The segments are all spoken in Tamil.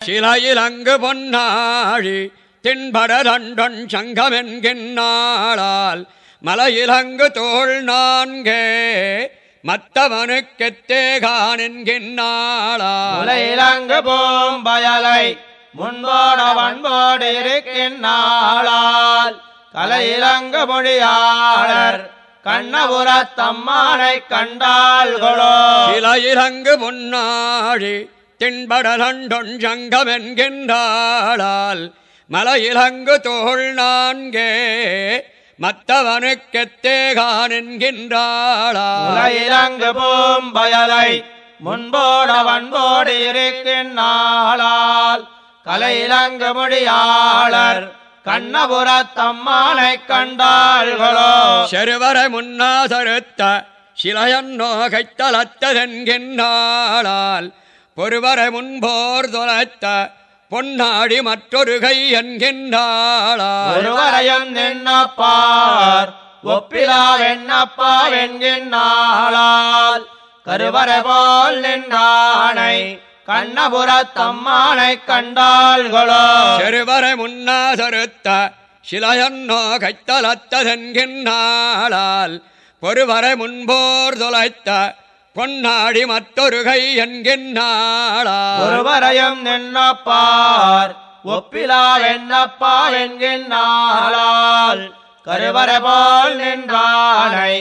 சிலையிலங்கு பொன்னாழி தின்படரண்டொன் சங்கமென்கின்னாளால் மலையிலங்கு தோள் நான்கே மத்தவனுக்கெத்தேகான் என்கின்னாளால் உலையிலங்கு பூம்பயலை முன்போட வன்போடு இருக்கின்றாளால். கலையிலங்கு மொழியாளர் கண்ணபுரத்தம்மானை கண்டாள்களோ. சிலையிலங்கு பொன்னாழி தின்படரண்டொன் சங்கமென்கின்றாளால் மலையிலங்கு தோள் நான்கே மத்தவனுக்கெத்தேகான் என்கின்றாளால் உலையிலங்கு பூம்பயலை முன்போட வன்போடு இருக்கின்றாளால் கலையிலங்கு மொழியாளர் கண்ணபுரத்தம்மானை கண்டாள்களோ? செருவர முன்னாசருத்த சிலையன்னோ கைத்தலத்ததென்கின்றாளால் பொறுவர முன்போர் தொலைத்த பொன்னாடி மற்றொரு கை என்கின்றாளால் ஒருவரையும் நின்னப்பார் ஒப்பிலா வெண்ணப்பா வெண்கின்றாளால் கருவறை போல் நின்றானை கண்ணபுரத்தம்மானை கண்டாள்களோ செருவர முன்னாசருத்த சிலையன்னோ கைத்தலத்ததென்கின்றாளால். பொறுவர முன்போர் தொலைத்த பொன்னாடி மற்றொரு கை என்கின்றாளால் ஒருவரையும் நின்னப்பார் ஒப்பிலா வெண்ணப்பா வெண்கின்றாளால் கருவறை போல் நின்றானை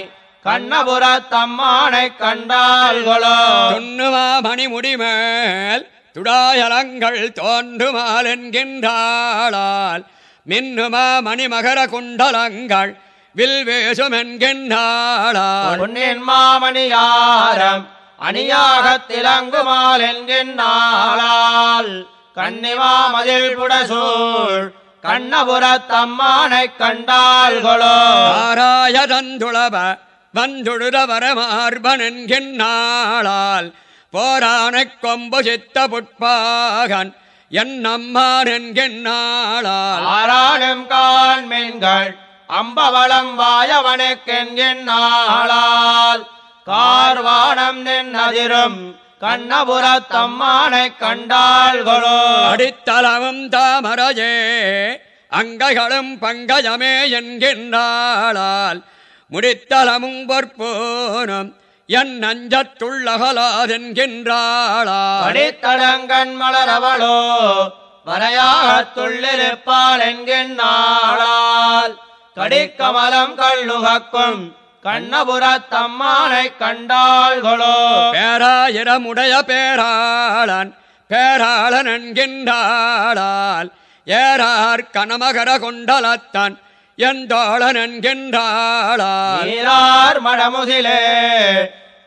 கண்ணபுரத்தம்மானை கண்டாள்களோ துண்ணுமா மணிமுடிமேல் துடாயலங்கள் தோன்றுமால் என்கின்றாளால்? மின்னுமா மணிமகர குண்டலங்கள் வில் பொன்னின் மாமணியாரம் அணியாக திலங்குமால் என்கின்றாளால் கன்னிமா மதில் புடசூழ் கண்ணபுரத்தம்மானை கண்டாள்களோ ஆராய தந்துளவ வந்துடுத வரமார்பன் என்கின்றாளால் போரானைக் கொம்பு சித்த புட்பாகன் என் அம்மான் என்கின்றாளால் ஆராடும் காண்மீன்கள் அம்பவளம் வாயவனுக்கென்கின்றாளால் கார்வானம் நின்னதிரும் கண்ணபுரத்தம்மானை கண்டாள்களோ அடித்தளமும் தாமரையே அங்கைகளும் பங்கஜமே என்கின்றாளால் முடித்தளமும் பொற்போனும் என் நஞ்சத்துள்ளகலாதென்கின்றாளால் படித்தடங்கண் மலரவளோ வரையாகத் துள்ளிருப்பாள் என்கின்றாளால் கடிக்கமலம் கள்ளுகக்கும் கண்ணபுரத்தம்மானை கண்டாள்களோ. பேராயிரமுடைய பேராளன் பேராளன் என்கின்றாளால் ஏறார் கனமகர கொண்டலத்தான் என் தோழன் என்கின்றாளால். நீரார் மடமுகிலே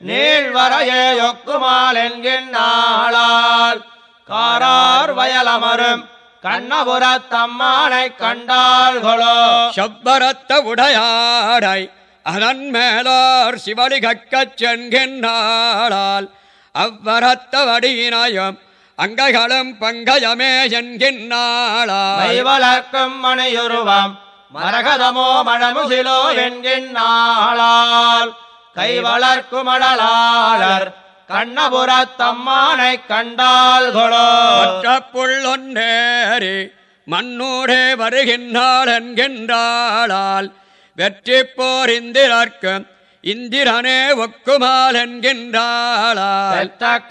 நீழ்வரையே ஒக்குமால் என்கின்றாளால். காரார் வயலமரும் கண்ணபுரத்தம்மானை கண்டாள்களோ? செவ்வரத்த உடையாடை அதன் மேலோர் சிவடி கக்கச் சென்கின்றாளால் அவ்வரத்த வடியினயம் அங்கைகளும் பங்கஜமே என்கின்றாளால். மைவளர்க்கும் மணியுருவம் மரகதமோ மணமுகிலோ என்கின்றாளால். கை வளர்க்கும் அடலாளர் கண்ணபுரத்தம்மானை மற்ற புள்ளொன்றேறி மண்ணூடே வருகின்றாள் என்கின்றாளால் வெற்றி போர் இந்திரர்க்கும் இந்திரனே ஒக்குமால் என்கின்றாளால்.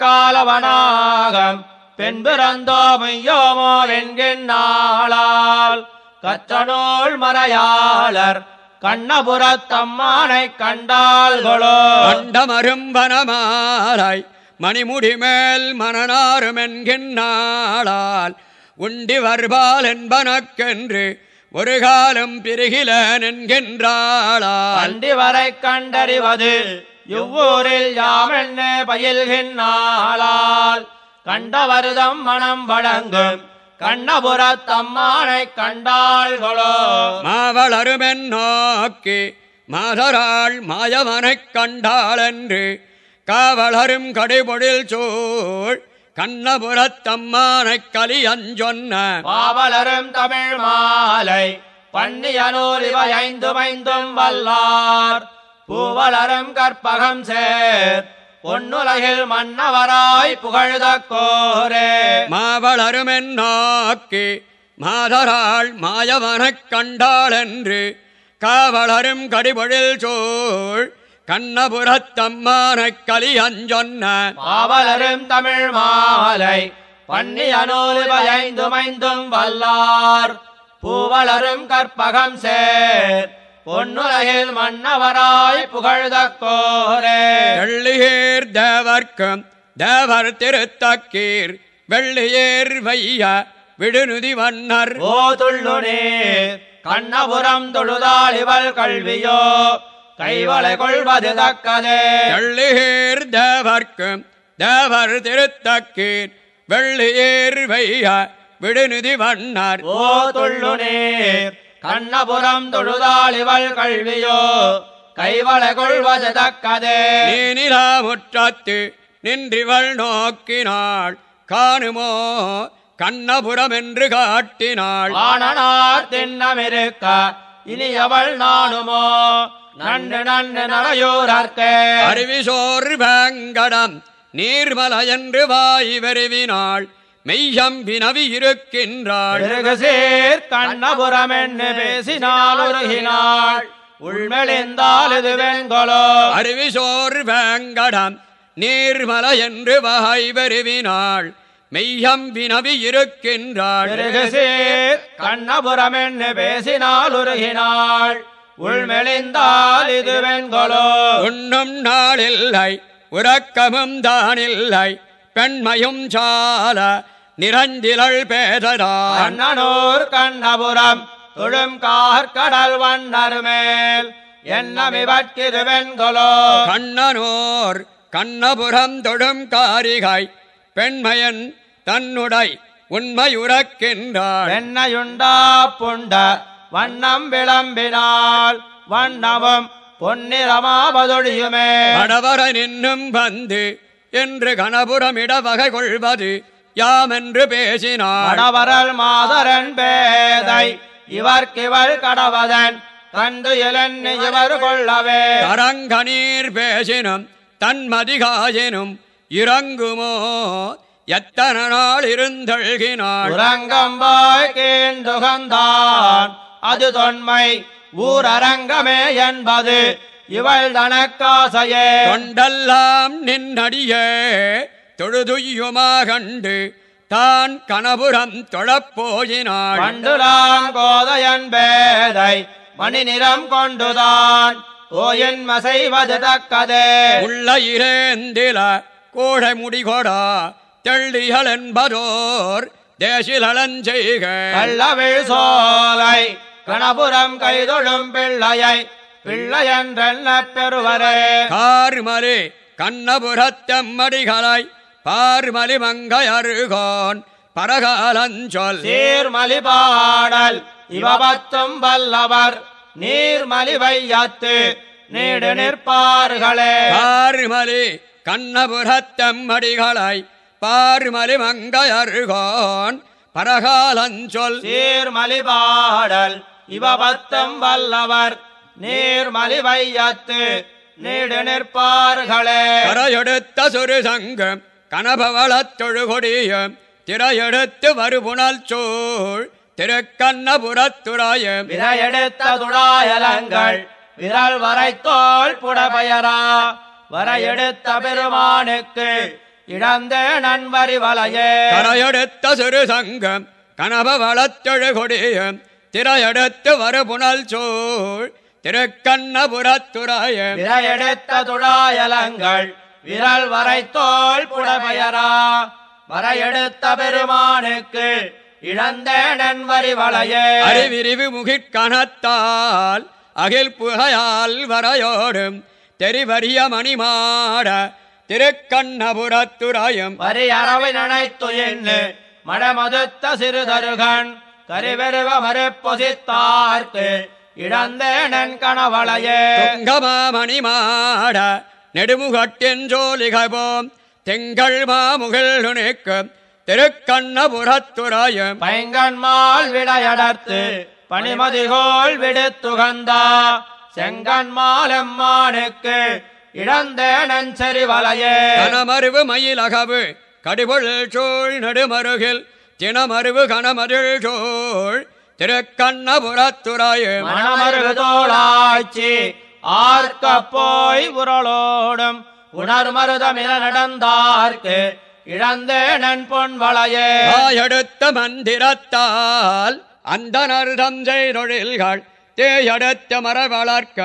காலவனாகம் பெண் பிறந்தோ மையோமோ என்கின்றாளால் கற்றனோள் மறையாளர் கண்ணபுரத்தம்மானை கண்டாள்களோ அண்டமரும்பனமாலாய் மணிமுடி மேல் மணனாரும் என்கின்றாளால் உண்டி வருபால் என்பனக்கென்று ஒரு காலம் பிரிகிலன் என்கின்றாளால். அண்டி வரை கண்டறிவது இவ்வூரில் யாமென்ன பயில்கின்றாளால் கண்டவருதம் மனம் வழங்கும் கண்ணபுரத்தம்மானை கண்டாள்களோ. மாவளருமென் நோக்கி மாதராள் மாயவனைக் கண்டாளென்று காவலரும் கடிபொழில் சூழ் கண்ணபுரத்தம்மானைக் கலியஞ்சொன்ன பாவலரும் தமிழ் மாலை பன்னியனூர் இவை ஐந்தும் ஐந்தும் வல்லார். பூவலரும் கற்பகம் சேர் பொன்னுலகில் மன்னவராய் புகழ்தக்கோரே மாவளருமென் நோக்கி மாதராள் மாயவனக் கண்டாளென்று காவலரும் கடிபொழில் சூழ் கண்ணபுரத்தம்மானைக் கலியஞ்சொன்ன பாவலரும் தமிழ் மாலை பண்ணிய நூல் பயந்துமைந்தும் வல்லார். பூவலரும் கற்பகம் சேர். பொன்னுலகில் மன்னவராய் புகழ்தக்கோரே வெள்ளியேர் தேவர்க்கும் தேவர் திருத்தக்கீர் வெள்ளியேர் வைய விடுநுதி வண்ணர் ஓ துள்ளுநீர் கண்ணபுரம் தொழுதாள் இவள் கல்வியோ கைவளை கொள்வது தக்கதே. வெள்ளியேர் தேவர்க்கும் தேவர் திருத்தக்கீர் வெள்ளியேர் வைய விடுநுதி வண்ணர் ஓ துள்ளுநீர் கண்ணபுரம் தொழுதாள் இவள் கல்வியோ கைவளை கொள்வது தக்கதே. நீனிலா முற்றத்து நின்றிவள் நோக்கினாள் காணுமோ கண்ணபுரம் என்று காட்டினாள். வாணனார் திண்ணமிருக்க இனி அவள் நானுமோ நன்று நன்று நரையூரர்க்கே அருவிசோர் வேங்கடம் நீர்மல என்று வாய் வெறுவினாள் மெய்யம் வினவி இருக்கின்றாள். சீர் கண்ணபுரம் என்று பேசினால் உருகினாள் உள்மெளிந்தால் இது வெண்கொலோ. அருவிசோர் வேங்கடம் நீர்மல என்று வாய் வெறுவினாள் மெய்யம் வினவி இருக்கின்றாள். சீர் கண்ணபுரம் என்று பேசினால் உருகினாள் உள்மெளிந்தால் இது வெண்கொலோ. உண்ணும் நாளில்லை உறக்கமும் தானில்லை பெண்மையும் சால நிரஞ்சிலள் கண்ணனூர் கண்ணபுரம் தொழும் கார்கடல் வண்ணர் மேல் என்னமிவற்கிது வெண்கொலோ கண்ணனோர் கண்ணபுரம் தொடும் காரிகை பெண்மையன் தன்னுடை உண்மையுறக்கின்றாள் வெண்ணையுண்டா புண்ட வண்ணம் விளம்பினால் வண்ணமும் பொன்னிறமாவதொழியுமே. வடவர நின்னும் வந்து என்று கணபுரமிட வகை கொள்வது யாமென்று பேசினாள் வடவரல் மாதரன் பேதை இவர்க்கிவள் கடவதன் கண்டு இளன்னு இவர் கொள்ளவே. கரங்கநீர் பேசினும் தன்மதிகாயினும் இறங்குமோ எத்தன நாள் இருந்தழ்கினாள். உறங்கம்பாய் கீண்டுகந்தான் அது தொன்மை ஊரரங்கமே என்பது இவள் தனக்காசையே. தொண்டெல்லாம் நின்னடியே தொழுதுயுமா கண்டு தான் கணபுரம் தொழப்போயினாள். பண்டுலாம் கோதையன் பேதை மணி நிறம் கொண்டுதான் கோயின் மசைவது தக்கதே. உள்ள இரேந்தில கோடை முடிகொடா தெள்ளிகள் என்பதோர் தேசிலஞ்செய்க கள்ளவிழ் சோலை கணபுரம் கைதொழும் பிள்ளையை பிள்ளை என்றென்ன பெறுவரே. கார்மலி கண்ணபுரத்தம்மடிகளை பார்மலி மங்கையருகோன் பரகாலஞ்சொல். சீர்மலி பாடல் இவபத்தும் வல்லவர் நீர்மலி வையத்து நீடு நிற்பார்களே பார்மலி கண்ணபுரத்தம்மடிகளை பார்மலி மங்கையருகோன் பரகாலஞ்சொல். சீர்மலி பாடல் இவபத்தும் வல்லவர் நீர்மலி வையத்து நீடு நிற்பார்களே கரையெடுத்த சுரு சங்கம் கனபவளத் தொழுகொடியும் திரையெடுத்து வருபுணல் சூழ். திருக்கண்ணபுரத்துராயம் விரையெடுத்த துடாயலங்கள் விரல் வரைத்தோள் புடபெயரா. வரையெடுத்த பெருமானுக்கு இழந்த நண்பரி வலையே. கரையெடுத்த சிறு சங்கம் கனபவளத்தொழுகொடியும் திரையெடுத்து வருபுணல் சூழ். திருக்கண்ணபுரத்துராயம் விரையெடுத்த துடாயலங்கள் விரல் வரைத்தோள் புடபெயரா வரையெடுத்த பெருமானுக்கு இழந்த நண்பரி வலையே அறிவிரிவு முகிற்கணத்தால் அகில் புகையால் வரையோடும் தெரிவரிய மணிமாட திருக்கண்ணபுரத்துராயம் வரி அரவை நனைத்துயின்னு மடமதுத்த சிறுதருகன் கரிவெருவ மறுப்பொசித்தார்க்கு இழந்த நன் கணவளையே துங்கமாமணி மாட நெடுமுகட்டெஞ்சோலிகபோம் திங்கள் மாமுகில் நுணுக்கும் திருக்கண்ணபுரத்துராயம் பைங்கண்மால் விடையடர்த்து பனிமதிகோள் விடுத்துகந்தா. செங்கண்மால் எம்மானுக்கு இழந்தேனன் செறிவலையே கனமருவு மயிலகவு கடிபொள் சூழ் நடுமருகில் தினமருவு கனமதில் சூழ் திருக்கண்ணபுரத்துராயும் மணமருகு தோளாய்ச்சி ஆர்க்க போய் உரளோடும் உணர்மருதமில நடந்தார்க்கு இழந்தேனன் பொன் வளையே. தாயெடுத்த மந்திரத்தால் அந்தனர் தஞ்சை தொழில்கள் தேயெடுத்த மர வளர்க்க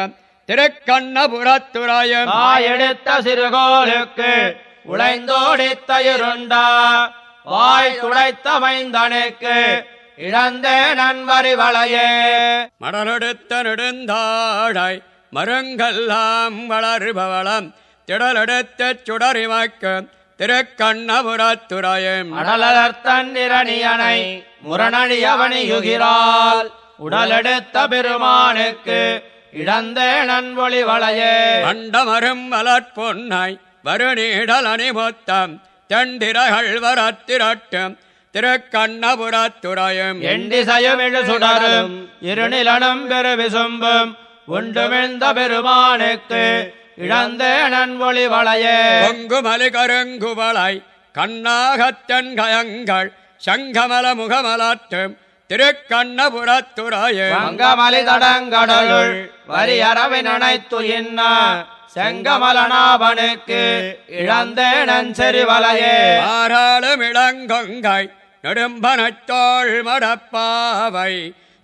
திருக்கண்ணபுரத்துராயம் தாயெடுத்த சிறுகோலுக்கு உழைந்தோடித்த இருண்டா வாய் துடைத்த மைந்தனுக்கு இழந்தே நண்பரி வளையே. மடலெடுத்த நெடுந்தாழாய் மருங்கெல்லாம் வளர்பவளம். திடலெடுத்த சுடரிவாக்க திருக்கண்ணபுரத்துராயம் அடலர்த்தன் இரணியனை முரணழியவணியுகிறாள் உடலெடுத்த பெருமானுக்கு இழந்தே நண்பொழி வளையே அண்டமரும் வளர்ப்பொன்னாய் வருநீடல் அணிமொத்தம் தெண்டிரகள் வரத்திரட்டும் திருக்கண்ணபுரத்துராயம் எண்டிசையும் இழு சுடரும் இருநிலனும் பெரு விசும்பும் உண்டுமிழ்ந்த பெருமானுக்கு இழந்தே நண்பொழி வளையே. பொங்குமலி கருங்குவளாய் கண்ணாகத்தன் கயங்கள் சங்கமல முகமலாற்றும் திருக்கண்ணபுரத்துராயம் வங்கமலி தடங்கடலுள் வரியறவை நனைத்து இன்ன செங்கமலனாபனுக்கு இழந்தே நஞ்செறி வளையே. ஆறாளும் இளங்கொங்காய் நெடும்பனத்தோள் மடப்பாவை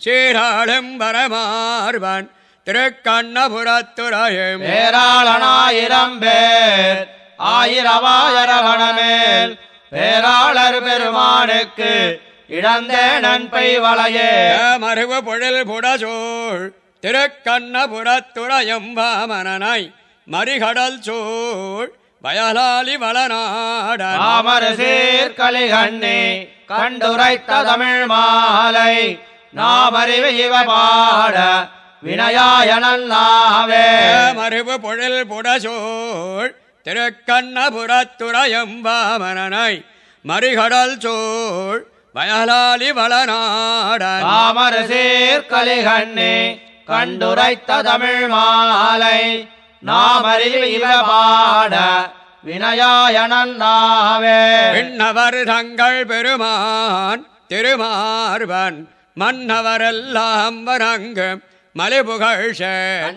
சீராளும் வரமார்வன் திருக்கண்ணபுரத்துராயம் பேராளனாயிரம் பேர் ஆயிரவாயிரவனமேல் பேராளர் பெருமானுக்கு இழந்தே நன்பை வளையே. மருவு பொழில் புடசூழ் திருக்கண்ணபுரத்துறையும் வாமனனாய் மறிகடல் சூழ் வயலாலி வளநாடன். ராமர் சீர்கலிகண்ணி கண்டுரைத்த தமிழ் மாலை நாமறிவு இவ பாட வினயாயனல் நாவே மருவு பொழில் புடசூழ் திருக்கண்ணபுரத்துறையும் வாமனனாய் மறிகடல் சூழ் வயலாலி வளநாடன். ராமர் சீர்கலிகண்ணி கண்டுரைத்த தமிழ் மாலை. நாமறிவு இவ பாட வினயாயனல் நாவே விண்ணவர் தங்கள் பெருமான் திருமார்வன் மன்னவரெல்லாம் வரங்கு மலிபுகழ்ஷ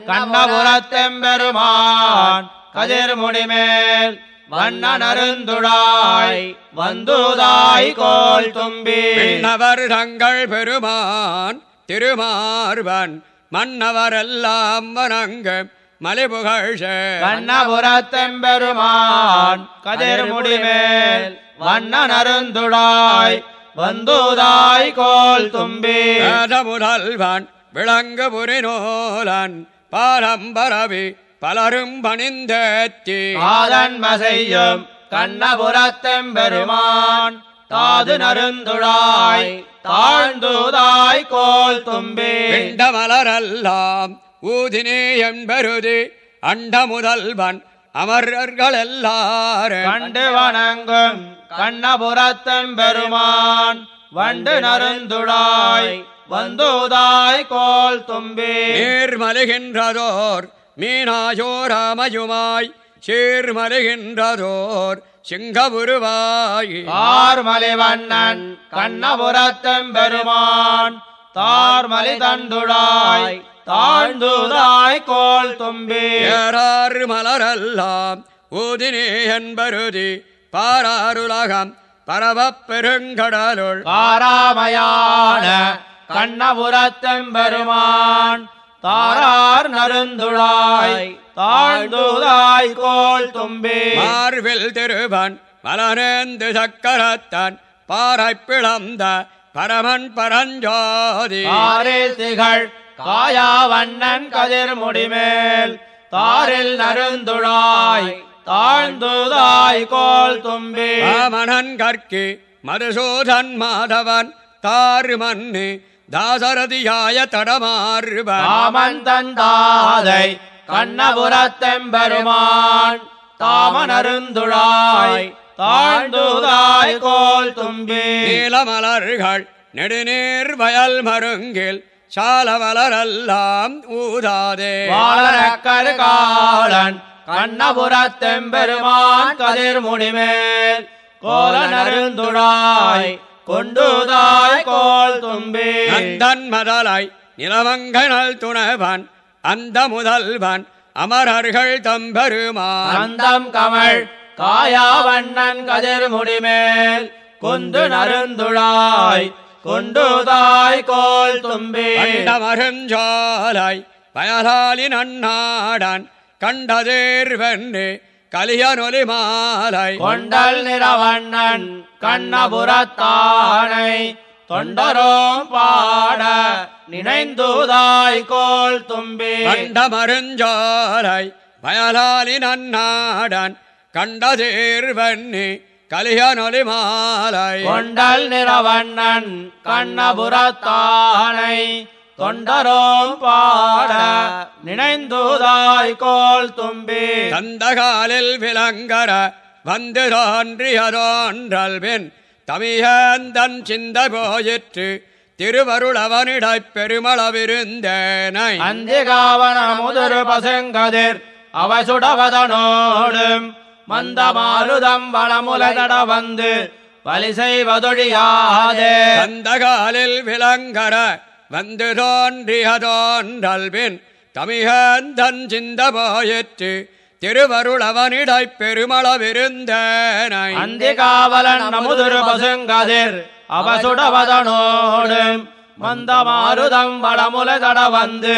கண்ணபுரத்தெம்பெருமான் கதிர் முடிமேல் வண்ணனருந்துழாய் வந்துதாய் கோல் தும்பி. விண்ணவர் தங்கள் பெருமான் திருமார்வன் மன்னவரெல்லாம் வரங்கு மலிபுகழ்ஷ கண்ணபுரத்தெம்பெருமான் கதிர் முடிமேல் வண்ணனருந்துழாய் வந்துதாய் கோல் தும்பி. முதல்வன் விளங்கு புரிநூலன் பாரம்பரவி பலரும் பணிந்தேத்தி. காதன்ம செய்யும் கண்ணபுரத்தெம்பெருமான் தாது நருந்துழாய் தாழ்ந்துதாய் கோல் தும்பி. பிண்டமலரெல்லாம் ஊதினே என்பருதி அண்ட முதல்வன் அமரர்கள் எல்லாரும் கண்டு வணங்கும் கண்ணபுரத்தெம்பெருமான் வண்டு நருந்துழாய் வந்துதாய் கோல் தும்பி. நீர்மலுகின்றதோர் மீனாயோராமயுமாய் சீர்மலுகின்றதோர் சிங்கபுருவாய் தார்மலி வண்ணன் கண்ணபுரத்தெம்பெருமான் தார்மலி தண்டுழாய் தாழ்ந்துதாய் கோல் தும்பி. ஏறாறு மலரெல்லாம் ஊதினே என்பருதி பாராருலகம் பரவப் பெருங்கடலுள். காராமயான கண்ணபுரத்தெம்பெருமான் தாரார் நருந்துழாய் தாழ்ந்துதாய் கோல் தும்பி. மார்வில் திருவன் மலனேந்து சக்கரத்தன் பாறை பிளந்த பரமன் பரஞ்சோதி. திகழ் காயாவண்ணன் கதிர் முடிமேல் தாரில் நருந்துழாய் தாழ்ந்துதாய் கோல் தும்பி. ராமணன் கற்கி மதுசூதன் மாதவன் தாறு மண்ணு தாசரதியாய தடமாறுவன் ராமன் தந்தாதை கண்ணபுரத்தெம்பெருமான் தாமனருந்துழாய் தாழ்ந்துதாய் கோல் தும்பி. நீலமலர்கள் நெடுநீர் வயல் மருங்கில் சால மலரெல்லாம் ஊதாதே. வாழறக்கரு காலன் கண்ணபுரத்தெம்பெருமான் கதிர் முடிமேல் கோல நருந்துழாய் கொண்டுதாய் கோல் தும்பி. நந்தன் மதலாய் நிலவங்கனல் துணவன் அந்த முதல்வன் அமரர்கள் தம்பெருமான். அந்தம் கமழ் காயாவண்ணன் கதிர் முடிமேல் கொண்டு நருந்துழாய் கொண்டுதாய் கோல் தும்பி. கண்டமருஞ்சோலை பயலாலி நன்னாடன் கண்டதேர்வென்று கலியனொலி மாலை கொண்டல் நிறவண்ணன் கண்ணபுரத்தானை தொண்டரோம் பாட நினைந்துதாய் கோல் தும்பி. கண்டமருஞ்சோலை பயலாலி நன்னாடன் கண்டதேர்வென்று கலியனொலி மாலை கொண்டல் நிறவண்ணன் கண்ணபுரத்தானை தொண்டரோம் பாட நினைந்துதாய் கோல் தும்பி. தந்தகாலில் விளங்கர வந்து தோன்றியதோன்றல் பின் தமியந்தன் சிந்த போயிற்று திருவருளவனிடைப் பெருமளவிருந்தேனை. அந்திகாவன முதிரு பசுங்கதிர் அவசுடவதனோடும் மந்த மாருதம் வளமுலதட வந்து வலி செய்வதொழியாதே தந்தகாலில் விளங்கர வந்து தோன்றியதோன்றல் பின் தமியந்தன் சிந்த போயிற்று திருவருளவனிடைப் பெருமளவிருந்தேனை. அந்திகாவலன் நமுதிரு பசுங்கதிர் அவசுடவதனோடும் மந்த மாருதம் வளமுலதட வந்து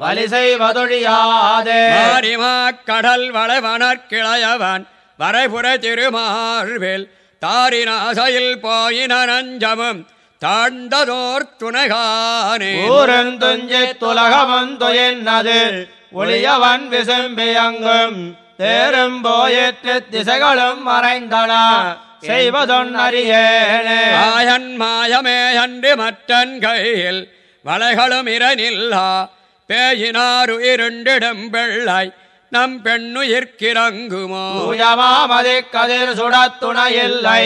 வலி செய்வதொழியாதே மாரிமாக் கடல் வளவனற்கிளையவன் வரைபுற திருமார்பில் தாரினாசையில் போயின நஞ்சமும் தாழ்ந்ததோர் துணைகானே. ஊரந்துஞ்சி துலகமந்துயின்னது ஒளியவன் விசும்பியங்கும் தேரும் போயிற்று திசைகளும் மறைந்தன. செய்வதொன்னறியேனே ஆயன் மாயமே அன்று மற்றன் கையில் வளைகளும் இரனில்லா பேயினாரு இருண்டிடும் பிள்ளை நம் பெண்ணுயிர்க்கிறங்குமோ தூயமாமதி கதிர் சுடத்துணை இல்லை.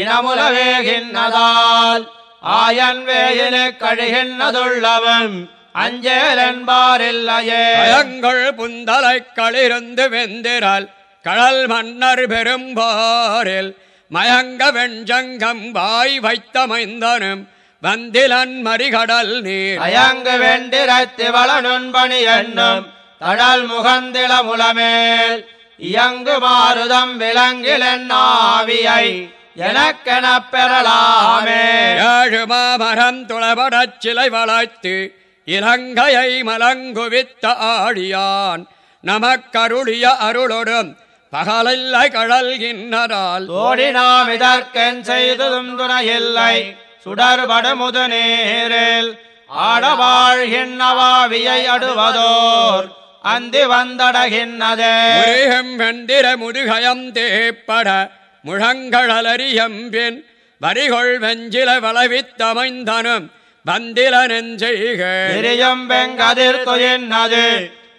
இனமுலவேகின்றதால் ஆயன் வேயினு கழிகின்றதுள்ளவன் அஞ்சேல் என்பாரில்லையே பயங்கள் புந்தலைக் களிருந்து வெந்திரால் கடல் மன்னர் பெரும்போரில் மயங்க வெஞ்சங்கம் வாய் வைத்தமைந்தனும் வந்திலன் மறிகடல் நீர். அயங்கு வெண்டிரத்தி வளனுண்பணி என்னும் தடல் முகந்தில முலமேல் இயங்கு மாருதம் விலங்கிலன் ஆவியை. எனக்கெனப் பெறலாமே. ஏழு மாமரம் துளபடச் சிலை வளைத்து இலங்கையை மலங்குவித்த ஆழியான். நமக்கருளிய அருளொடும் பகலில்லை கடல்கின்றதால் தோடி நாம் இதற்கென் செய்ததும் துணையில்லை. சுடர்படு முது நீரில் ஆடவாழ்கின்றவாவியை அடுவதோர் அந்தி வந்தடகின்றதே. முருகம் வெண்டிர முதுகயம் தேப்பட முழங்கழலரியம்பின் வரிகொள் வெஞ்சில வளவித்தமைந்தனும் வந்தில நெஞ்செய்க. திரியும் வெங்கதிர் துயின்னது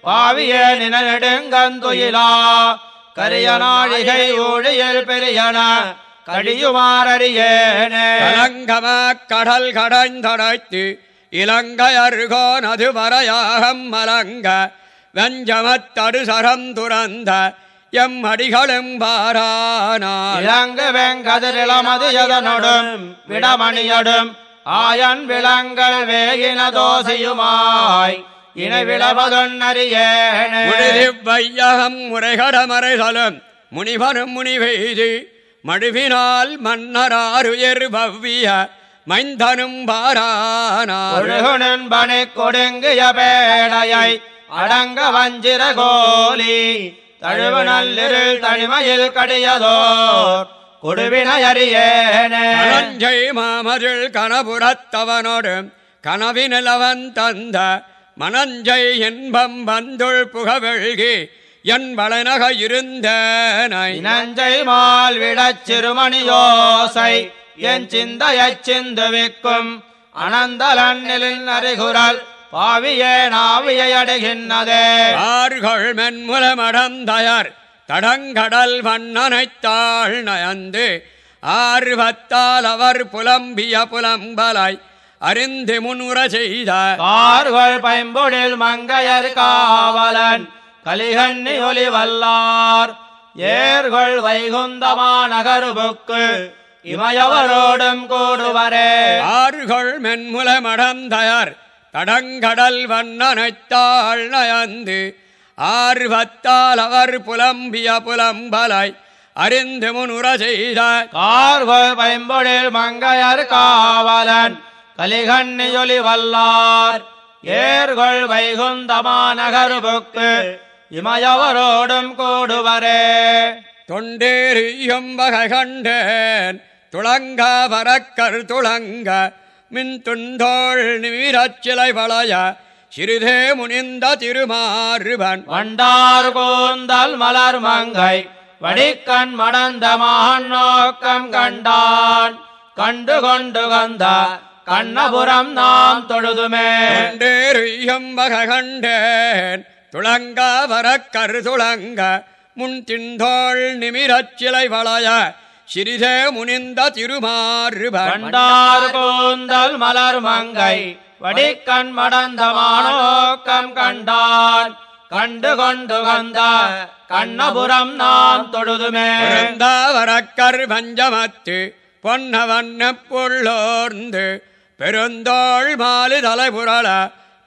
பாவியே நினநெடுங்கந்துயிலா. கரிய நாழிகை ஊழியல் பெரியன கடியுமாறறியேனே. கலங்கமா கடல் கடைந்தடைத்து இலங்கை அருகோன் அது வரையாகம் மலங்க வெஞ்சமத்தடு சரம் துறந்த எம் அடிகளும் பாரானார் இளங்கு வெங்கதிரிளமது எதனொடும் விடமணியடும். ஆயன் விளங்கள் வேயின தோசியுமாய் இணை விளவதொன்னறியேனே வையகம் முறைகடமறைகளும் முனிவனும் முனிவெய்து மழுவினால் மன்னராருயர் பவ்விய மைந்தனும் பணி கொடுங்கிய பேடையை அடங்க வஞ்சிர கோலி. தழுவு நல்லிருள் தனிமையில் கடியதோர் கொடுவினை அறியேனே. கலஞ்சை மாமதில் கனபுரத்தவனோடு கனவினிலவன் தந்த மனஞ்சை இன்பம் வந்துள் புகவெழ்கி என் வளனக இருந்தனை. நஞ்சை மால் விடச் சிறுமணியோசை என் சிந்தையச் சிந்துவிக்கும் அனந்தலன்னிலின் அறிகுறல் பாவியே நாவியை அடைகின்றதே ஆர்கள் மென்முலமடந்தயர் தடங்கடல் வண்ணனைத் தாழ் நயந்து ஆர்வத்தால் அவர் புலம்பிய புலம்பலாய் அறிந்து முன்னுற செய்த கார்கள் பைம்பொழில் மங்கையர் காவலன் கலிகண்ணி ஒலி வல்லார். ஏர்கொள் வைகுந்தமா நகருபுக்கு இமயவரோடும் கூடுவரே. ஆறுகள் மென்முல மடந்தயர் தடங்கடல் வண்ணனைத்தாள் நயந்து ஆர்வத்தால் அவர் புலம்பிய புலம்பலை அறிந்து முனுர செய்த கார்கொள் பைம்பொழில் மங்கையர் காவலன் கலிகண்ணியொலி வல்லார். ஏர்கொள் வைகுந்தமா நகருபுக்கு இமயவரோடும் கூடுவரே. தொண்டேறியும் வகை கண்டேன் துளங்க வரக்கர் துளங்க மின் துண்டோள் நிமிரச்சிலை வளைய சிறிதே முனிந்த திருமாறுவன். வண்டார் கூந்தல் மலர் மங்கை வடிக்கண் மடந்த மகன் நோக்கம் கண்டான். கண்டு கொண்டு கந்த கண்ணபுரம் நாம் தொழுதுமே. கொண்டேறியும் வகை கண்டேன் துளங்க வரக்கர் துளங்க முன் திண்டோள் நிமிரச்சிலை வளைய சிறிதே முனிந்த திருமாறுவன் வண்டார் கூந்தல் மலர் மங்கை வடிக்கண் மடந்த மானோக்கம் கண்டான். கண்டு கொண்டு கந்த கண்ணபுரம் நாம் தொழுதுமே. வரக்கர் பஞ்சமத்து பொன்னவண்ண புள்ளோர்ந்து பெருந்தோள் மாலு தலைபுரள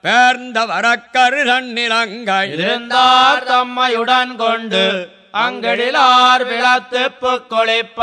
பேர்ந்த வரக்கர் தன்னிலங்கை. இருந்தார் தம்மையுடன் கொண்டு அங்கெழிலார் விளத்து கொளிப்ப.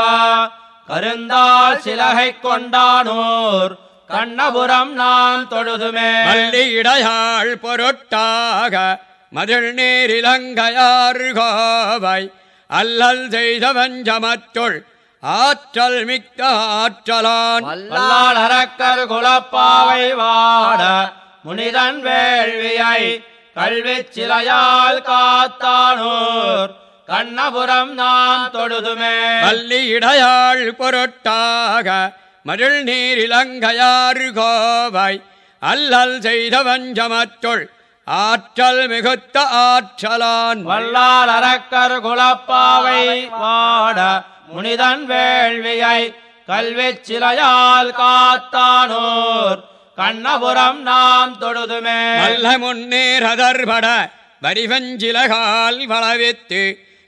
கருந்தால் சிலகை கொண்டானோர். கண்ணபுரம் நான் தொழுதுமே. மல்லி இடையாள் பொருட்டாக மதில் நீரிலங்கையார் கோவை. அல்லல் செய்த வஞ்சமத்துள் ஆற்றல் மிக்க ஆற்றலான். வல்லாள் அரக்கர் குலப்பாவை வாட முனிதன் வேள்வியை கல்வி சிலையால் காத்தானோர். கண்ணபுரம் நான் தொழுதுமே. மல்லி இடையாள் பொருட்டாக மதில் நீரிலங்கையாறு கோவை. அல்லல் செய்த வஞ்சமத்துள் ஆற்றல் மிகுத்த ஆற்றலான். வல்லால் அரக்கர் குலப்பாவை வாட முனிதன் வேள்வியை கல்வி சிலையால் காத்தானோர். கண்ணபுரம் நாம் தொழுதுமே. நல்ல முன்னேறதர்பட வரிவஞ்சிலகால் வளவித்து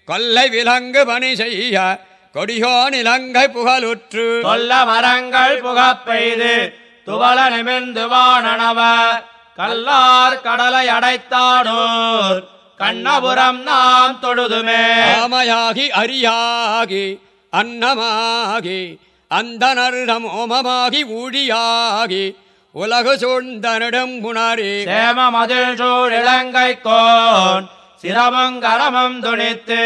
கொல்லை விலங்கு பணி செய்ய கொடியோன் இலங்கை புகழுற்று. சொல்ல மரங்கள் புகப் பெய்து துவள நிமிர்ந்து வானனவ. கல்லார் கடலை அடைத்தானோர் கண்ணபுரம் நாம் தொழுதுமே. ஆமையாகி அரியாகி அன்னமாகி அந்தனர்தம் ஓமமாகி ஊழியாகி உலகு சூழ்ந்தனிடம் குணரி சேம மதில் சூழ் இளங்கை கோன் சிரமும் கரமும் துணித்து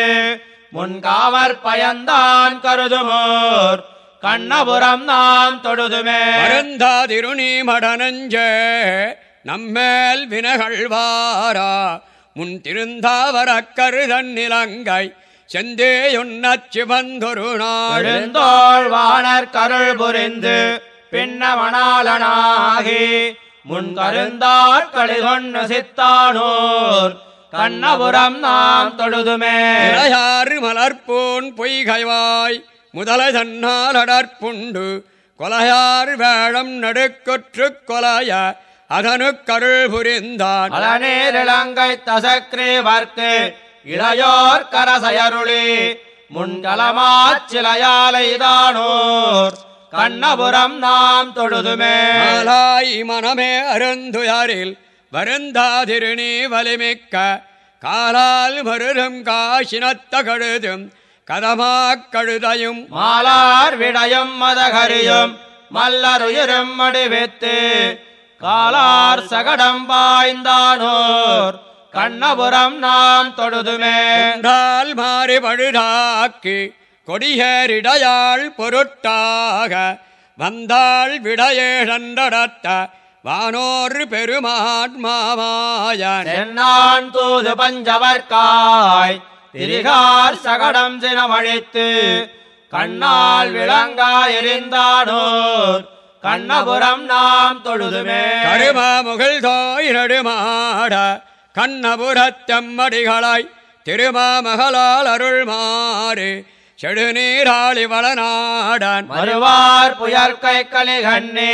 முன்காமற் பயந்தான் கருதுமோர். கண்ணபுரம் நாம் தொழுதுமே வருந்தாதிருநீ மடனஞ்சே நம்மேல் வினகள் வாரா முன் திருந்தாவரக்கரு தன்னிலங்கை செந்தேயுன்னச் சிவந்தொரு நாள். வாணர் கருள் புரிந்து பின்னமணாலனாகி முன் கருந்தாள் களிகொண்டு சித்தானோர் கண்ணபுரம் நாம் தொழுதுமே. இளையாறு மலர்பூன் பொய்கைவாய் முதலை தன்னால் அடற்புண்டு கொலையார் வேழம் நடுக்கொற்று கொலைய அதனுக்கருள் புரிந்தான். அலநீர் இளங்கை தசக்ரீவர்க்கு இளையோர் கரசயருளி. முன்கலமாச் சிலையாலைதானோர் கண்ணபுரம் நாம் தொழுதுமே. மனமே அருந்துயரில் வருந்தாதிருநீ வலிமிக்க காலால் மருதும் காசினத்த கழுதும் கதமாக் கழுதையும் மாலார் விடயம் மதகரியும் மல்லருயிரும் மடிவித்து காலார் சகடம் பாய்ந்தானோர் கண்ணபுரம் நாம் தொழுதுமே. உண்டால் மாறி பழுதாக்கி கொடியேறிடையாள் பொருட்டாக வந்தாள் விடையேழந்தடத்த வானோர் பெருமான்மாமாயன் சென்னான் தூது பஞ்சவர்காய் திரிகார் சகடம் சினமழித்து கண்ணால் விளங்கா எரிந்தானோர் கண்ணபுரம் நாம் தொழுதுமே. கருமாமுகில் தோய் நடுமாட கண்ணபுரத்தம்மடிகளாய் திருமாமகளால் அருள் மாறு செடுநீராளி வளநாடன். வருவார் புயற்கை கலிகண்ணி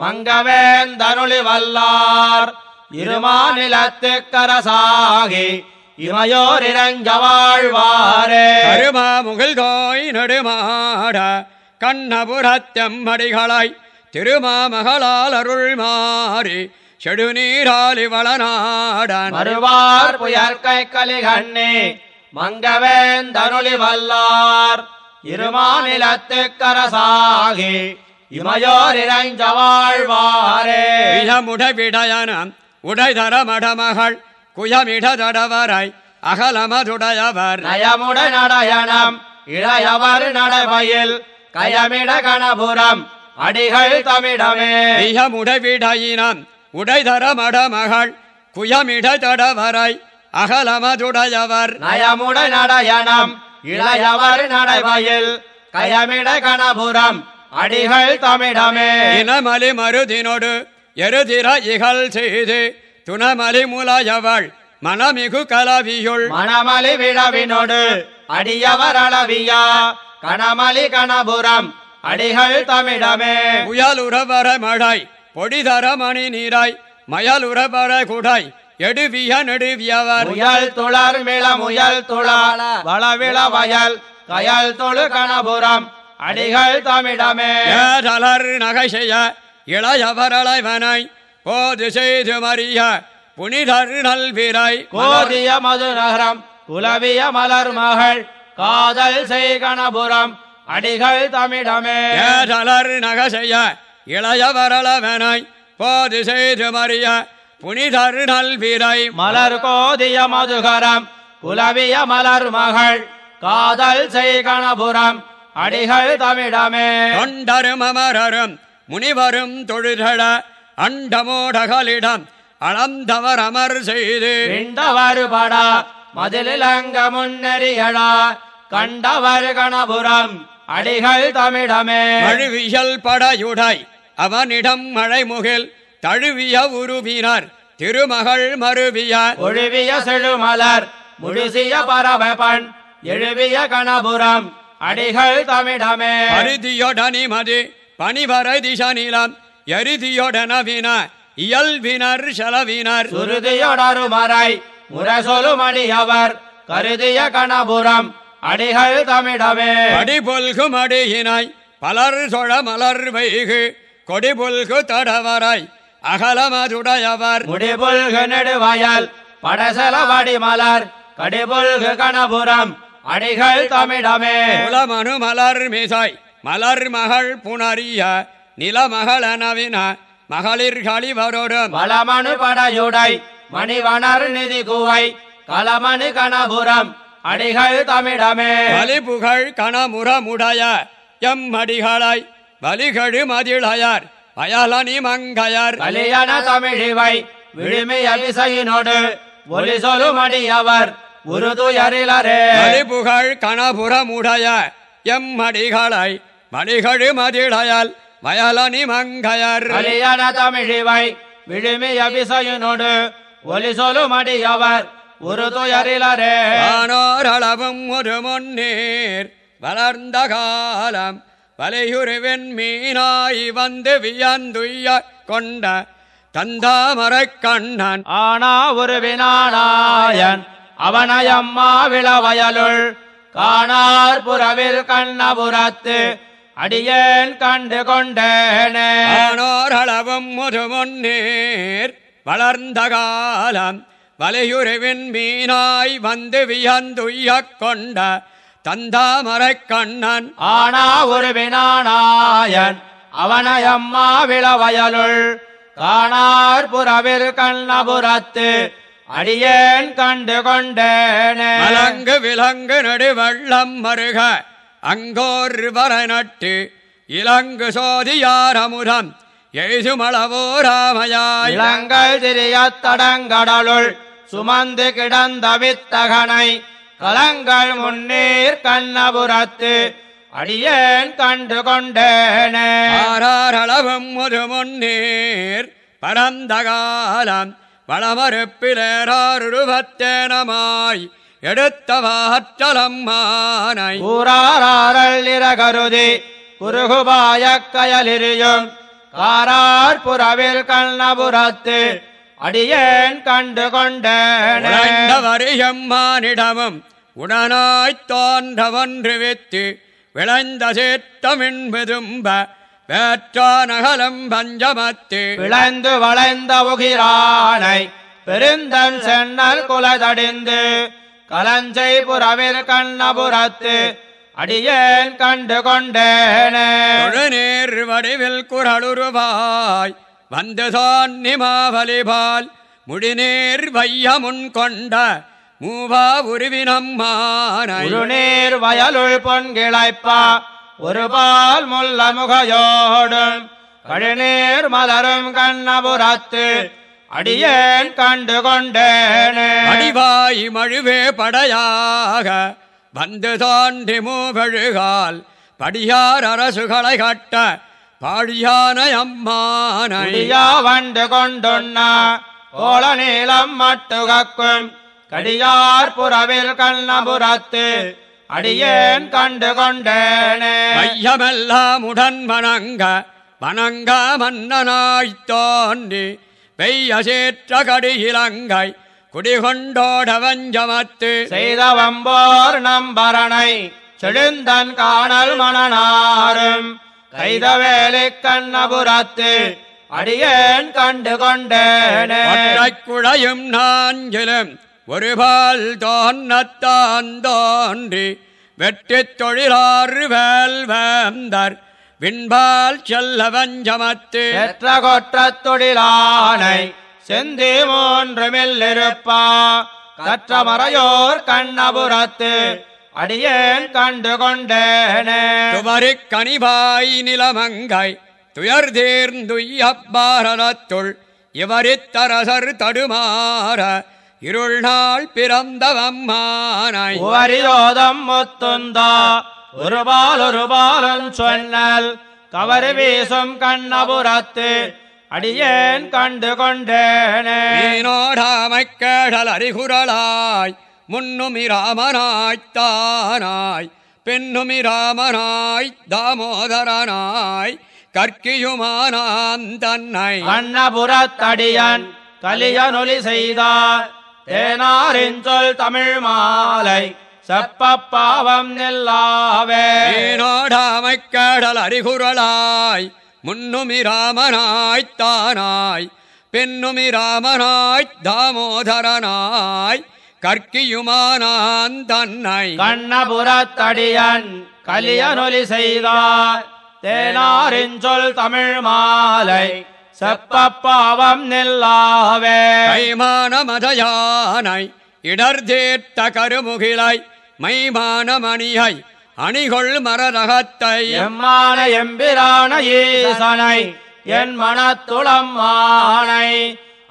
மங்கவேந்தருளி வல்லார். இருமாநிலத்து கரசாகி இமையோர் இறஞ்ச வாழ்வாரே கருமா முகில் தோய் நடுமாட கண்ணபுரத்தெம்மடிகளாய் திருமாமகளால் அருள் மாறி செடுநீராலி வளநாடன். மறுவார் புயற்கை கலிகண்ணே மங்கவேந்தருளி வல்லார். இமையோர் இறைஞ்ச வாழ்வாரே. விடமுடவிடயனம் உடைதர மடமகள் குயமிடதடவரை அகலமதுடையவர். நயமுட நடயனம் இளையவர் நடவையில் கயமிட கணபுரம் அடிகள் தமிழமே. விடமுடவிடயினம் உடைதர மடமகள் குயமிடதடவரை அகலமதுடையவர். நயமுட நடயனம் இளையவர் நடவையில் கயமிட கணபுரம் அடிகள் தமிழமே. இனமலி மருதினொடு எருதிர இகழ் செய்து துணமலி முலையவள் மனமிகு கலவியுள். மணமலி விழவினோடு அடியவர் அளவியா கணமலி கணபுரம் அடிகள் தமிழமே. புயலுறவர மழை பொடிதர மணி நீராய் மயலுறவர குடை எடுவிய நெடுவியவர். முயல் துளர் மிள முயல் துளால வளவிள வயல் கயல் தொழு கணபுரம் அடிகள் தமிழமே ஏதலர் நகை செய்ய இளையவரளைவனை போது செய்து மறிய புனிதர் நல்விரை கோதிய மது நகரம் குலவிய மலர் மகள் காதல் செய் கணபுரம் அடிகள் தமிழமே ஏதலர் நகை செய்ய இளையவரளவனை போது செய்து மறிய புனிதர் நல்விரை மலர் கோதிய மதுகரம் குலவிய மலர் மகள் காதல் செய் கணபுரம் அடிகள் தமிழமே தொண்டரும் அமரரும் முனிவரும் தொழுதழ அண்டமோடகளிடம் அளந்தவர் அமர் செய்து. படா மதிலிலங்க முன்னெறியடா கண்டவர் கணபுரம் அடிகள் தமிழமே மழுவியல் படையுடை அவனிடம் மழைமுகில் தழுவிய உருவினார் திருமகள் மருவிய. ஒழுவிய செழுமலர் முழுசிய பரவபன் எழுவிய கணபுரம் அடிகள் தமிழமே. அருதியொடனிமது பணிவரை திசனிலம் எருதியொடனவின இயல்வினர் செலவினர். சுருதியொடரு மறை முரசொலுமடியவர் கருதிய கணபுரம் அடிகள் தமிழமே. அடிபொல்கு மடியினாய் பலர் சொழ மலர் வைகு கொடிபொல்கு தடவராய் அகலமதுடையவர். முடிபுல்கு நெடுவயல் படசலவடி மலர் கடிபுல்கு கணபுரம் அடிகள் தமிழமே. குலமனு மலர் மிசாய் மலர் மகள் புணரிய நிலமகளனவின மகளிர் களிவரோடும் வளமனு படையுடை மணிவனர் நிதி குவை களமணு கணபுரம் அடிகள் தமிழமே. வலிபுகழ் கணமுறமுடைய எம் அடிகளாய் வலிகழு மதிளையார் வயலனி மங்கையர். கலியன தமிழிவை விழுமி அபிசையினோடு ஒலி சொல்லுமடியவர் உருதுயரிலரே வலிபுகழ் கணபுறமுடைய எம் அடிகளாய் வலிகழு மதிளையால் வயலனி மங்கையர். கலியன தமிழிவை விழுமி அபிசையினோடு ஒலி சொல்லுமடியவர் உருதுயரிலரே ஆனோரளவும் ஒரு முன்னேர் வளர்ந்த காலம் வலையுருவின் மீனாய் வந்து வியந்துய்ய கொண்ட தந்தாமரைக் கண்ணன். ஆனா ஒரு வினானாயன் அவனையம்மா விளவயலுள் காணார் புறவில் கண்ணபுரத்து அடியேன் கண்டு கொண்டேனே. ஆனோரளவும் ஒரு முன்னேர் வளர்ந்த காலம் வலையுருவின் மீனாய் வந்து வியந்துய்ய கொண்ட தந்தாமரைக் கண்ணன். ஆனா ஒரு வினானாயன் அவனையம்மா விளவயலுள் காணார் புறவில் கண்ணபுரத்து அடியேன் கண்டு கொண்டேனே. மலங்கு விலங்கு நடுவெள்ளம் மருக அங்கோர் வர நட்டு இலங்கு சோதியார் அமுதம் எழுதுமளவோ ராமையாய் இளங்கள் திரியத் தடங்கடலுள் சுமந்து கிடந்த வித்தகனை கலங்கள் முன்னீர் கண்ணபுரத்து அடியேன் கண்டு கொண்டேனே. ஆறாரளவும் ஒரு முன்னேர் பரந்த காலம் வளமறுப்பிலேருருவத்தேனமாய் எடுத்தவாற்றலம் மானை கூறாரல் கருதி குறுகுபாய கயலிரியும் காரார் புறவில் கண்ணபுரத்து அடியேன் கண்டு கொண்டேனே. வரியம்மானிடமும் உடனாய்த் தோன்றவன்று வித்து விளைந்த சேத்தமின் விதும்ப வேற்றானகலம் பஞ்சமத்து. விளைந்து வளைந்த உகிரானை பெருந்தன் சென்னல் குலதடிந்து கலஞ்சை புறவில் கண்ணபுரத்து அடியேன் கண்டு கொண்டேனே. தொழுநீர் வடிவில் குரலுருவாய் வந்து சான்னி மாவலிபால் முடிநீர் வையமுன் கொண்ட மூவா உருவினம்மானை வயலுள் பொன்கிளைப்பா ஒரு பால் முல்ல முகையோடும் கழுநீர் மலரும் கண்ணபுரத்து அடியேன் கண்டு கொண்டேனே அடிவாய் மழுவே படையாக வந்து தாண்டி மூவழுகால் படியார் அரசுகளை கட்ட பாழியான அம்மானை. அடியா வண்டு கொண்டுண்ணா கோல நீளம் மட்டுகக்கும் கடியார் புறவில் கண்ணபுரத்து அடியேன் கண்டு கொண்டேனே. மையமெல்லாம் உடன் வணங்க வணங்க மன்னனாய்த் தோன்றி வெய்ய சேற்ற கடியிலங்கை குடிகொண்டோட வஞ்சமத்து. செய்தவம்போர் நம்பரனை செழுந்தன் காணல் மணனாரும் கைதவேலி கண்ணபுரத்து அடியேன் கண்டு கொண்டேனே. குழையும் நாஞ்சிலும் ஒருபால் தோன்னத்தான் தோன்றி வெட்டித் தொழிலாறு வேல் வேந்தர் விண்பால் செல்ல வஞ்சமத்து. பெற்ற கொற்றத் தொழிலானை செந்தி மூன்றுமில்லிருப்பா கற்ற மறையோர் கண்ணபுரத்து அடியேன் கண்டு கொண்டேனே துவரிக் கனிவாய் நிலமங்கை துயர் தீர்ந்துய்ய பாரதத்துள் இவரித்தரசர் தடுமாற இருள் நாள் பிறந்தவம்மானை உவரியோதம் முத்துந்தா ஒரு பால் ஒரு பாலன் சொன்னல். கவரு வீசும் கண்ணபுரத்து அடியேன் கண்டு கொண்டேனே. மீனோடாமைக் கேடல் அறிகுறலாய் முன்னுமிராமனாய்த் தானாய் பெண்ணுமிராமனாய் தாமோதரனாய் கற்கியுமானான் தன்னை. கண்ணபுரத்தடியன் கலியனொலி செய்தார். தேனாரின் சொல் தமிழ் மாலை செப்பப் பாவம் நில்லாவே. மீனோடாமைக் கேடல் அறிகுறலாய் முன்னுமிராமனாய்த் தானாய் பெண்ணுமிராமனாய்த் தாமோதரனாய் கற்கியுமானான் தன்னை. கண்ணபுரத்தடியன் கலியனொலி செய்தார் தேனாரின் சொல் தமிழ் மாலை செப்பப் பாவம் நில்லாவே கைமான மதயானை இடர் தீர்த்த கருமுகிலை மைமான மணியை அணிகொள் மரரகத்தை. எம்மான எம்பிரான ஈசனை என் மனத்துளம் மானை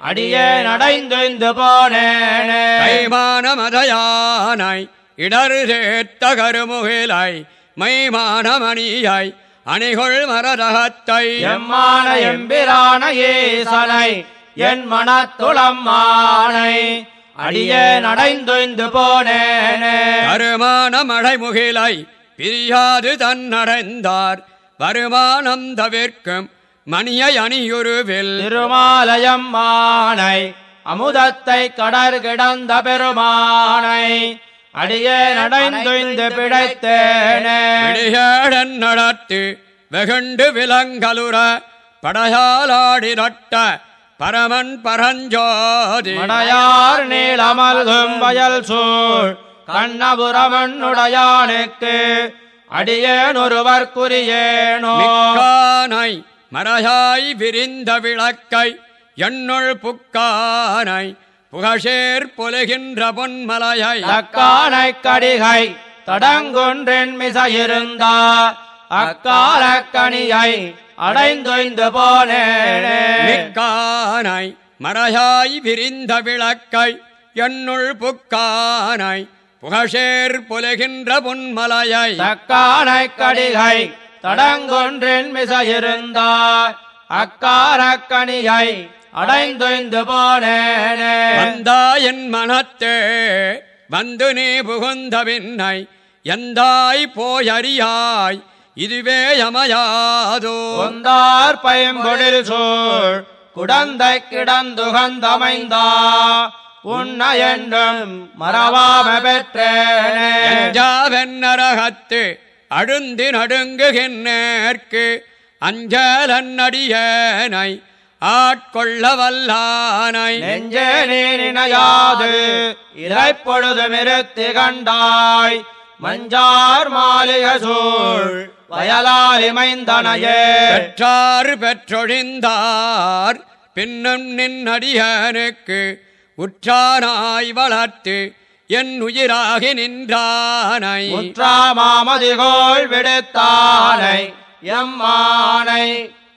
அடியே நடைந்து போனேனே. கைமான மதயானை இடர் தீர்த்த கருமுகிலை மைமான மணியை அணிகொள் மரரகத்தை எம்மான எம்பிரான ஈசனை என் மனத்துளம் மானை அடியே நடைந்து போனேனே. வருமான மழைமுகிலை பிரியாது தன்னடைந்தார் வருமானம் தவிர்க்கும் மணியை அணியுருவில். திருமாலயம் மானை அமுதத்தை கடற் கிடந்த பெருமானை அடியே நடைந்து பிழைத்தேனே. விடியேடன் நடத்து வெகுண்டு விலங்கலுற படையாலாடி நட்ட பரமன் பரஞ்சோதி. மடையார் நீளமல்கும் வயல் சூழ். கண்ணபுரமண்ணுடையானுக்கு அடியேன் ஒருவர் குறியேனோ மிக்கானை மறையாய் விரிந்த விளக்கை எண்ணுள் புக்கானை புகழேர் பொலுகின்ற பொன்மலையை தக்கானை கடிகை தடங்குன்றின் மிசையிருந்தா அக்கால கனியை அடைந்தொய்ந்து போனேனே மிக்கானை மறையாய் விரிந்த விளக்கை எண்ணுள் புக்கானை புகழேர் பொலுகின்ற பொன்மலையை தக்கானை கடிகை தடங்கொன்றின் மிசையிருந்தா அக்கார கனியை அடைந்தொய்ந்து போனேனே வந்தா என் மனத்தே வந்து நீ புகுந்த பின்னை எந்தாய் போயறியாய் இதுவே யமயாதோ. கொந்தார் பயம்பொழில் சூழ் குடந்தை கிடந்துகந்தமைந்தா உண்ண என்றும் மறவாம பெற்றேனே. அஞ்சாவென்னரகத்து அழுந்தி நடுங்குகின்றேற்கு அஞ்சலன்னடியனை ஆட்கொள்ள வல்லானை நெஞ்சே நீ நினையாது. இறைப்பொழுது மிருத்தி கண்டாய். மஞ்சார் மாளிகை சூழ் வயலாலி மைந்தனையே பெற்றார் பெற்றொழிந்தார். பின்னும் நின்னடியனுக்கு உற்றானாய் வளர்த்து என் உயிராகி நின்றானை. முற்றாமாமதிகோள் விடுத்தானை. எம்மானை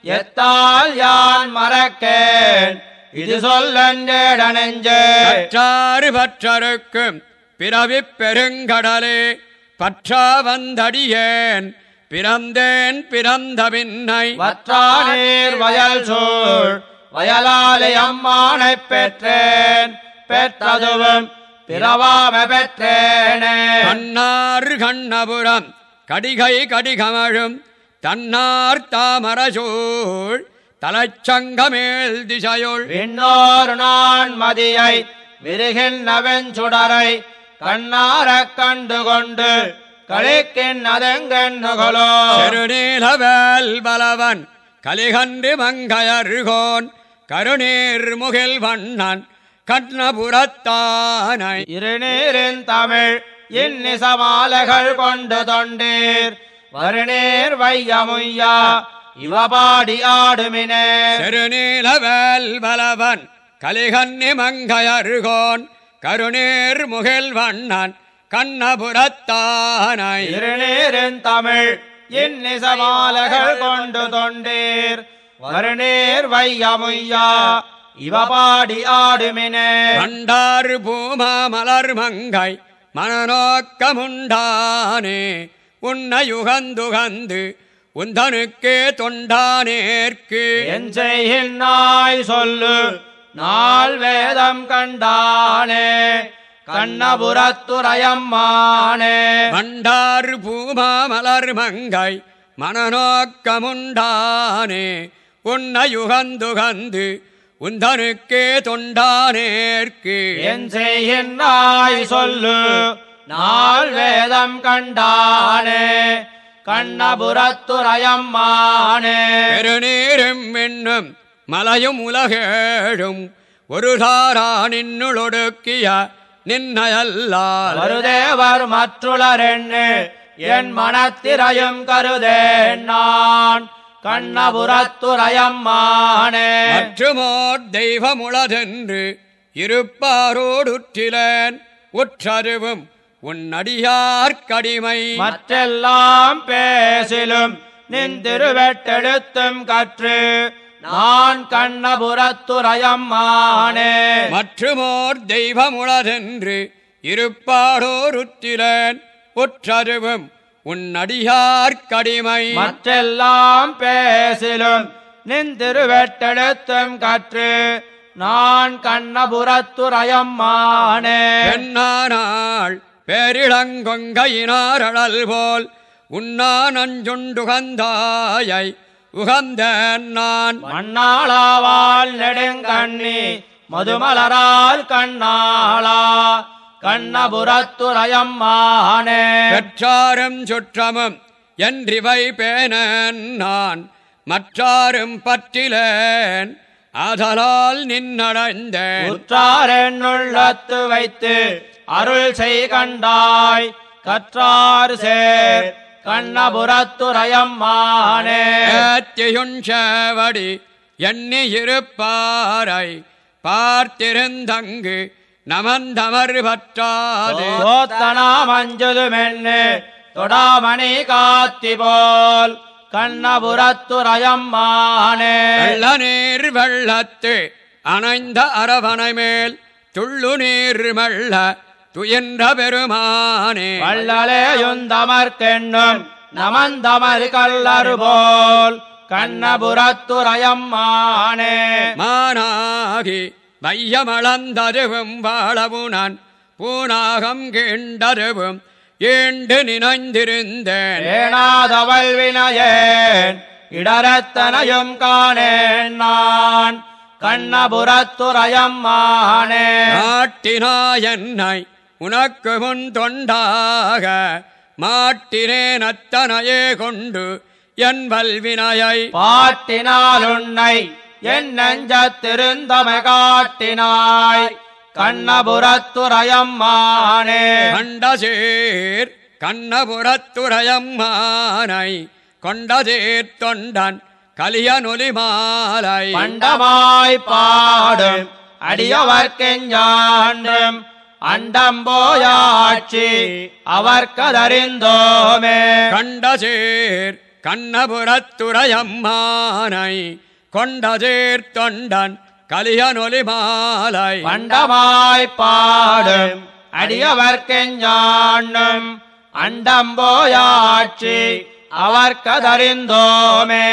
எத்தால் யான் மறக்கேன்? இது சொல்லென்றேட நெஞ்சே பற்றாறு பற்றருக்கும் பிறவிப் பெருங்கடலே பற்றா வந்தடியேன் பிறந்தேன் பிறந்த பின்னை வற்றா நீர் வயல் சூழ் வயலாலி அம்மானை பெற்றேன். பெற்றதுவும் பிறவாம பெற்றேனே. கண்ணார் கண்ணபுரம் கடிகை கடிகமழும் தன்னார் தாமரசூழ் தலைச்சங்கமேல் திசையுள். விண்ணோர் நான் மதியை விருகின்றவன் சுடரை கண்ணாரக் கண்டு கொண்டு கழிக்கின்றதெங்கென்னுகளோ செருநீலவேல் பலவன் கலிகன்று மங்கையர்கோன் கருநீர் முகில் வண்ணன் கண்ணபுரத்தானை. இருநீரின் தமிழ் இன்னிசமாலைகள் கொண்டு தொண்டீர். வருநீர் வையமுய்யா இவபாடி ஆடுமினே செருநீலவேல் பலவன் கலிகன்னி மங்கையர்கோன் கருநீர் முகில் வண்ணன் கண்ணபுரத்தானை. இருநீரின் தமிழ் இன்னிசமாலைகள் கொண்டு தொண்டீர். வருநீர் வையமுய்யா இவபாடி ஆடுமினே கண்டாறு பூமா மலர் மங்கை மனநோக்கமுண்டானே. உன்னை யுகந்துகந்து உந்தனுக்கே தொண்டானேற்கு. என் செய்கின்றாய் சொல்லு நாள் வேதம் கண்டானே கண்ணபுரத்துறையம்மானே கண்டாறு பூமா மலர் மங்கை மனநோக்கமுண்டானே உன்னை யுகந்துகந்து உந்தனுக்கே தொண்டானேற்கு. என் செய்கின்றாய் சொல்லு நாள் வேதம் கண்டானே கண்ணபுரத்துறையம்மானே பெருநீரும் என்னும் மலையும் உலகேழும் ஒரு தாரா நின்னுளொடுக்கிய நின்னையல்லால். வருதேவர் மற்றுளரென்னு என் மனத்திரையும் கருதேன் நான் கண்ணபுரத்துறையம்மானே மற்றுமோர் தெய்வமுளதென்று இருப்பாரோடுற்றிலேன் உற்றருவும் உன்னடியார்க்கடிமை மற்றெல்லாம் பேசிலும் நின் திருவெட்டெழுத்தும் கற்று நான் கண்ணபுரத்துறையம்மானே மற்றுமோர் தெய்வமுளதென்று இருப்பாரோருற்றிலேன் உற்றருவும் உன்னடியார்க்கடிமை மற்றெல்லாம் பேசிலும் நின் திருவெட்டெழுத்தும் கற்று நான் கண்ணபுரத்துறையம்மானே பெண்ணானாள் பேரிளங்கொங்கையினாரழல் போல் உண்ணா நஞ்சுண்டுகந்தாயை உகந்தேன் நான். மண்ணாளாவால் நெடுங்கண்ணி மதுமலரால் கண்ணாளா கண்ணபுரத்துறையம்மானே பெற்றாரும் சுற்றமும் என்றிவை பேனன் நான். மற்றாரும் பற்றிலேன் ஆதலால் நின்னடைந்தேன். உற்றாரென்னுள்ளத்து வைத்து அருள் செய் கண்டாய். கற்றார் சேர். கண்ணபுரத்துறையம்மானே ஏத்தியுஞ்சவடி எண்ணி இருப்பாரை. பார்த்திருந்தங்கு நமந்தமர் பற்றாது. ஓத்தனாமஞ்சதுமென்னு தொடாமணி காத்தி போல் கண்ணபுரத்துறையம்மானே வெள்ள நீர் வெள்ளத்து அணைந்த அரவணை மேல் துள்ளு நீர் மெல்ல துயன்ற பெருமானே. வள்ளலேயுந்தமர்க்கெண்ணும் நமந்தமர் கல்லறு போல் கண்ணபுரத்துறையம்மானே மானாகி வையமளந்தருவும் வாழவுனான் பூனாகம் கீண்டருவும் ஏண்டு நினைந்திருந்தேன். ஏனாதவள் வினையேன் இடரத்தனையும் காணேன் நான். கண்ணபுரத்துறையம்மானே நாட்டினாயன்னை உனக்கு முன் தொண்டாக மாட்டினேன் அத்தனையே கொண்டு என் வல்வினையை. பாட்டினால் உன்னை என் நெஞ்சத்திருந்தமை காட்டினாய். கண்ணபுரத்துறையம்மானே கண்டசேர் கண்ணபுரத்துறையம்மானை கொண்டசேர் தொண்டன் கலியனொலி மாலை. பண்டமாய் பாடும் அடியவர்க்கெஞ்சாண்டும் அண்டம்போயாட்சி அவர்க்கதறிந்தோமே. கண்டசேர் கண்ணபுரத்துறையம்மானை கொண்டசேர் தொண்டன் கலியனொலி மாலை பண்டமாய் பாடும் அடியவர்க்கெஞ்சாண்டும் அண்டம்போயாட்சி அவர்க்கதறிந்தோமே.